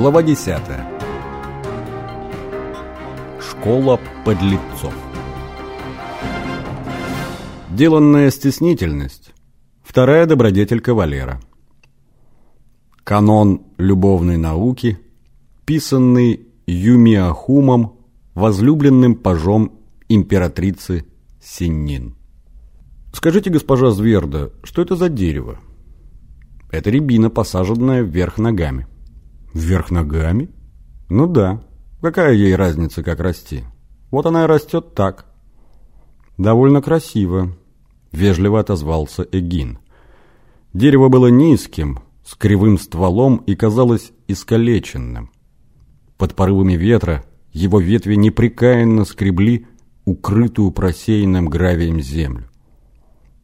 Глава 10. Школа подлецов. Деланная стеснительность. Вторая добродетель кавалера. Канон любовной науки, писанный Юмиахумом, возлюбленным пажом императрицы Синнин. Скажите, госпожа Зверда, что это за дерево? Это рябина, посаженная вверх ногами. Вверх ногами? Ну да. Какая ей разница, как расти? Вот она и растет так. Довольно красиво, вежливо отозвался Эгин. Дерево было низким, с кривым стволом и казалось искалеченным. Под порывами ветра его ветви непрекаянно скребли укрытую просеянным гравием землю.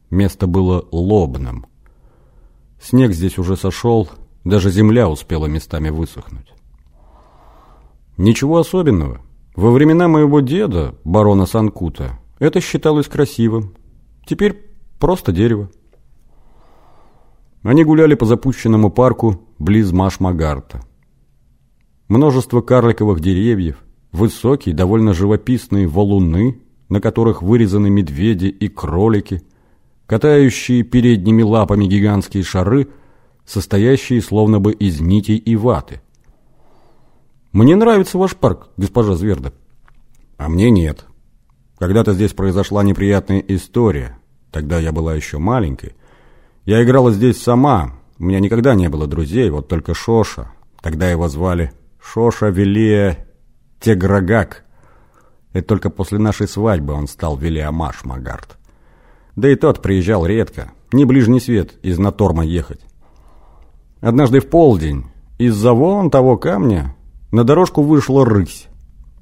Место было лобным. Снег здесь уже сошел, даже земля успела местами высохнуть. Ничего особенного. Во времена моего деда, барона Санкута, это считалось красивым. Теперь просто дерево. Они гуляли по запущенному парку близ Машмагарта. Множество карликовых деревьев, высокие, довольно живописные валуны, на которых вырезаны медведи и кролики, катающие передними лапами гигантские шары – состоящие словно бы из нитей и ваты. «Мне нравится ваш парк, госпожа Зверда». «А мне нет. Когда-то здесь произошла неприятная история. Тогда я была еще маленькой. Я играла здесь сама. У меня никогда не было друзей, вот только Шоша. Тогда его звали Шоша Велия Теграгак. Это только после нашей свадьбы он стал Велиамаш Магард. Да и тот приезжал редко, не ближний свет из Наторма ехать. Однажды в полдень из-за вон того камня на дорожку вышла рысь.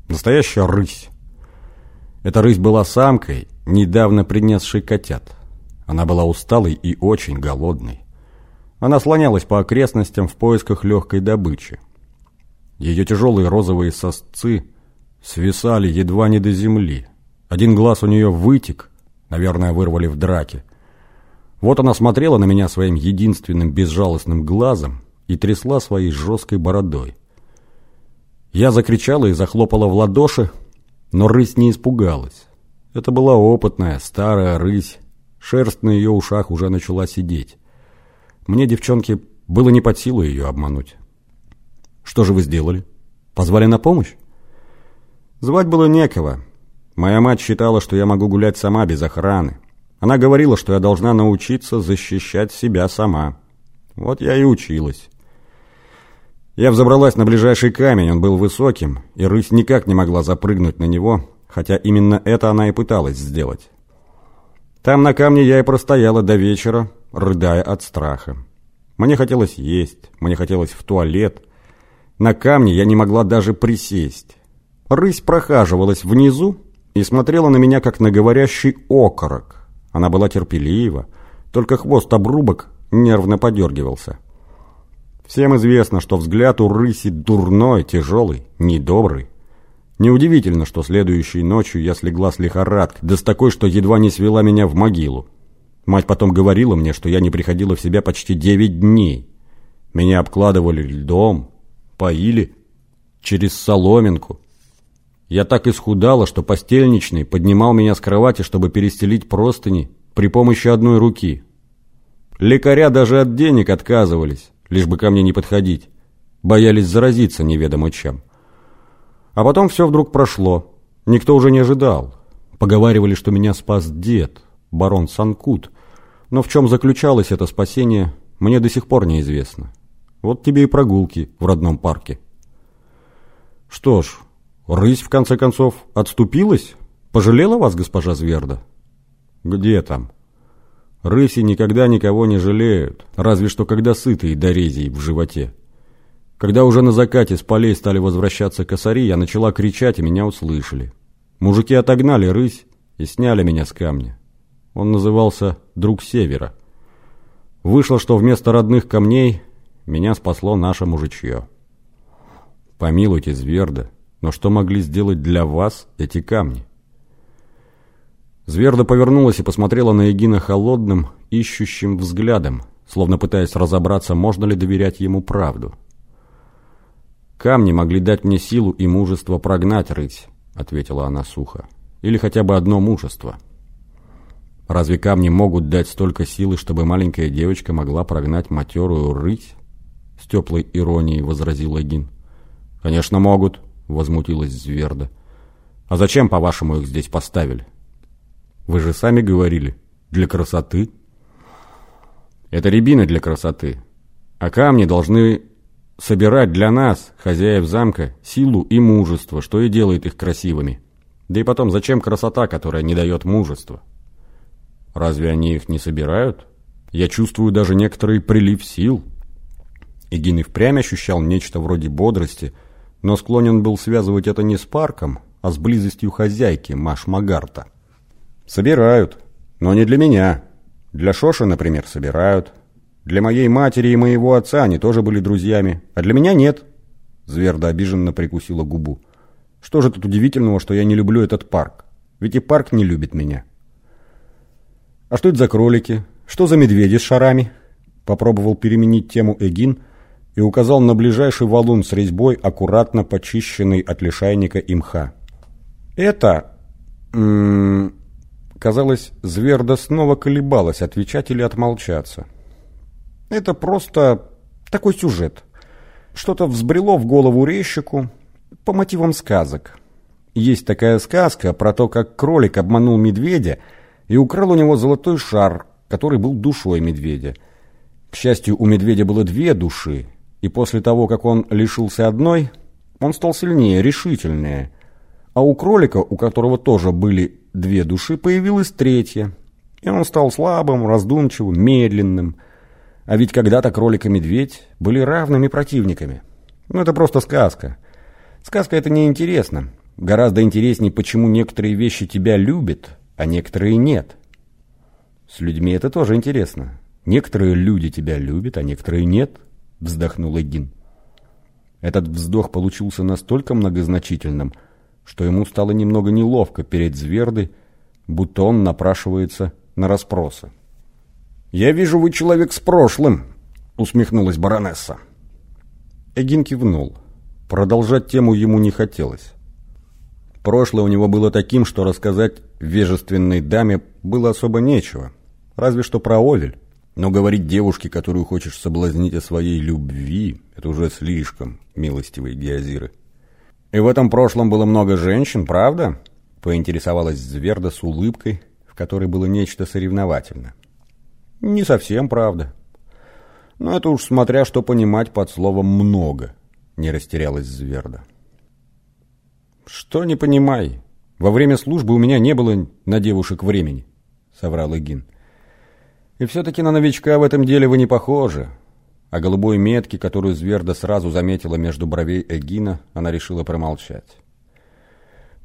Настоящая рысь. Эта рысь была самкой, недавно принесшей котят. Она была усталой и очень голодной. Она слонялась по окрестностям в поисках легкой добычи. Ее тяжелые розовые сосцы свисали едва не до земли. Один глаз у нее вытек, наверное, вырвали в драке. Вот она смотрела на меня своим единственным безжалостным глазом и трясла своей жесткой бородой. Я закричала и захлопала в ладоши, но рысь не испугалась. Это была опытная, старая рысь. Шерсть на ее ушах уже начала сидеть. Мне, девчонки, было не под силу ее обмануть. Что же вы сделали? Позвали на помощь? Звать было некого. Моя мать считала, что я могу гулять сама без охраны. Она говорила, что я должна научиться защищать себя сама. Вот я и училась. Я взобралась на ближайший камень, он был высоким, и рысь никак не могла запрыгнуть на него, хотя именно это она и пыталась сделать. Там на камне я и простояла до вечера, рыдая от страха. Мне хотелось есть, мне хотелось в туалет. На камне я не могла даже присесть. Рысь прохаживалась внизу и смотрела на меня, как на говорящий окорок. Она была терпелива, только хвост обрубок нервно подергивался. Всем известно, что взгляд у рыси дурной, тяжелый, недобрый. Неудивительно, что следующей ночью я слегла с лихорадкой, да с такой, что едва не свела меня в могилу. Мать потом говорила мне, что я не приходила в себя почти девять дней. Меня обкладывали льдом, поили через соломинку. Я так исхудала, что постельничный поднимал меня с кровати, чтобы перестелить простыни при помощи одной руки. Лекаря даже от денег отказывались, лишь бы ко мне не подходить. Боялись заразиться неведомо чем. А потом все вдруг прошло. Никто уже не ожидал. Поговаривали, что меня спас дед, барон Санкут. Но в чем заключалось это спасение, мне до сих пор неизвестно. Вот тебе и прогулки в родном парке. Что ж, Рысь, в конце концов, отступилась? Пожалела вас, госпожа Зверда? Где там? Рыси никогда никого не жалеют, разве что когда сыты и дорезий в животе. Когда уже на закате с полей стали возвращаться косари, я начала кричать, и меня услышали. Мужики отогнали рысь и сняли меня с камня. Он назывался «Друг Севера». Вышло, что вместо родных камней меня спасло наше мужичье. Помилуйте, Зверда, но что могли сделать для вас эти камни? Зверда повернулась и посмотрела на Егина холодным, ищущим взглядом, словно пытаясь разобраться, можно ли доверять ему правду. камни могли дать мне силу и мужество прогнать рыть», — ответила она сухо. «Или хотя бы одно мужество». «Разве камни могут дать столько силы, чтобы маленькая девочка могла прогнать матерую рыть?» С теплой иронией возразил Эгин. «Конечно, могут», — возмутилась Зверда. «А зачем, по-вашему, их здесь поставили?» «Вы же сами говорили, для красоты». «Это рябины для красоты, а камни должны собирать для нас, хозяев замка, силу и мужество, что и делает их красивыми. Да и потом, зачем красота, которая не дает мужества? Разве они их не собирают? Я чувствую даже некоторый прилив сил». Эгин и впрямь ощущал нечто вроде бодрости, но склонен был связывать это не с парком, а с близостью хозяйки Маш Магарта. «Собирают, но не для меня. Для Шоши, например, собирают. Для моей матери и моего отца они тоже были друзьями, а для меня нет». Зверда обиженно прикусила губу. «Что же тут удивительного, что я не люблю этот парк? Ведь и парк не любит меня». «А что это за кролики? Что за медведи с шарами?» Попробовал переменить тему Эгин – и указал на ближайший валун с резьбой, аккуратно почищенный от лишайника и мха. «Это...» м Казалось, Зверда снова колебалась, отвечать или отмолчаться. «Это просто такой сюжет. Что-то взбрело в голову резчику по мотивам сказок. Есть такая сказка про то, как кролик обманул медведя и украл у него золотой шар, который был душой медведя. К счастью, у медведя было две души, и после того, как он лишился одной, он стал сильнее, решительнее. А у кролика, у которого тоже были две души, появилась третья. И он стал слабым, раздумчивым, медленным. А ведь когда-то кролик и медведь были равными противниками. Ну, это просто сказка. Сказка это неинтересно. Гораздо интереснее, почему некоторые вещи тебя любят, а некоторые нет. С людьми это тоже интересно. Некоторые люди тебя любят, а некоторые нет вздохнул Эгин. Этот вздох получился настолько многозначительным, что ему стало немного неловко перед Звердой, будто он напрашивается на расспросы. «Я вижу, вы человек с прошлым», — усмехнулась баронесса. Эгин кивнул. Продолжать тему ему не хотелось. Прошлое у него было таким, что рассказать вежественной даме было особо нечего, разве что про Овель. Но говорить девушке, которую хочешь соблазнить о своей любви, это уже слишком, милостивые геозиры. И в этом прошлом было много женщин, правда? Поинтересовалась Зверда с улыбкой, в которой было нечто соревновательное. Не совсем правда. Но это уж смотря что понимать под словом «много», не растерялась Зверда. Что не понимай. Во время службы у меня не было на девушек времени, соврал Игин. И все-таки на новичка в этом деле вы не похожи. О голубой метке, которую Зверда сразу заметила между бровей Эгина, она решила промолчать.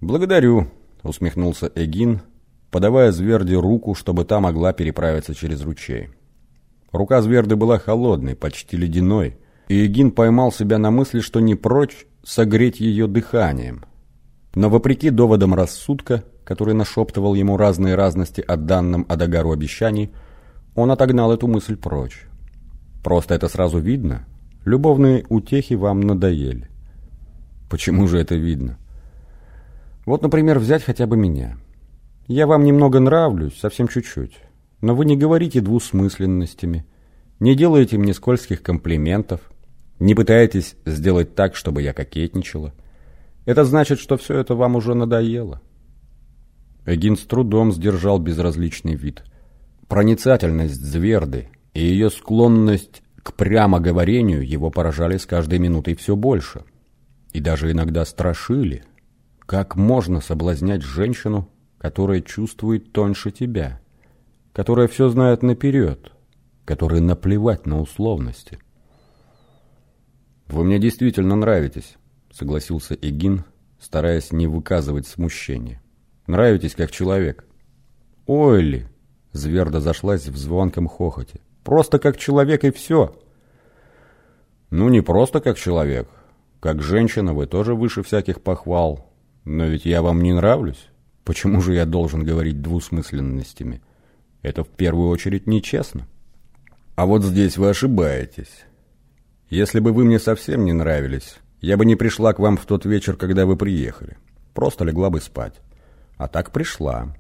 «Благодарю», — усмехнулся Эгин, подавая Зверде руку, чтобы та могла переправиться через ручей. Рука Зверды была холодной, почти ледяной, и Эгин поймал себя на мысли, что не прочь согреть ее дыханием. Но вопреки доводам рассудка, который нашептывал ему разные разности о данном Адагару обещаний, он отогнал эту мысль прочь. Просто это сразу видно. Любовные утехи вам надоели. Почему же это видно? Вот, например, взять хотя бы меня. Я вам немного нравлюсь, совсем чуть-чуть. Но вы не говорите двусмысленностями, не делаете мне скользких комплиментов, не пытаетесь сделать так, чтобы я кокетничала. Это значит, что все это вам уже надоело. Эгин с трудом сдержал безразличный вид. Проницательность Зверды и ее склонность к прямоговорению его поражали с каждой минутой все больше. И даже иногда страшили. Как можно соблазнять женщину, которая чувствует тоньше тебя, которая все знает наперед, которая наплевать на условности? «Вы мне действительно нравитесь», — согласился Эгин, стараясь не выказывать смущения. «Нравитесь как человек». «Ойли!» Зверда зашлась в звонком хохоте. «Просто как человек и все!» «Ну, не просто как человек. Как женщина вы тоже выше всяких похвал. Но ведь я вам не нравлюсь. Почему же я должен говорить двусмысленностями? Это в первую очередь нечестно. А вот здесь вы ошибаетесь. Если бы вы мне совсем не нравились, я бы не пришла к вам в тот вечер, когда вы приехали. Просто легла бы спать. А так пришла.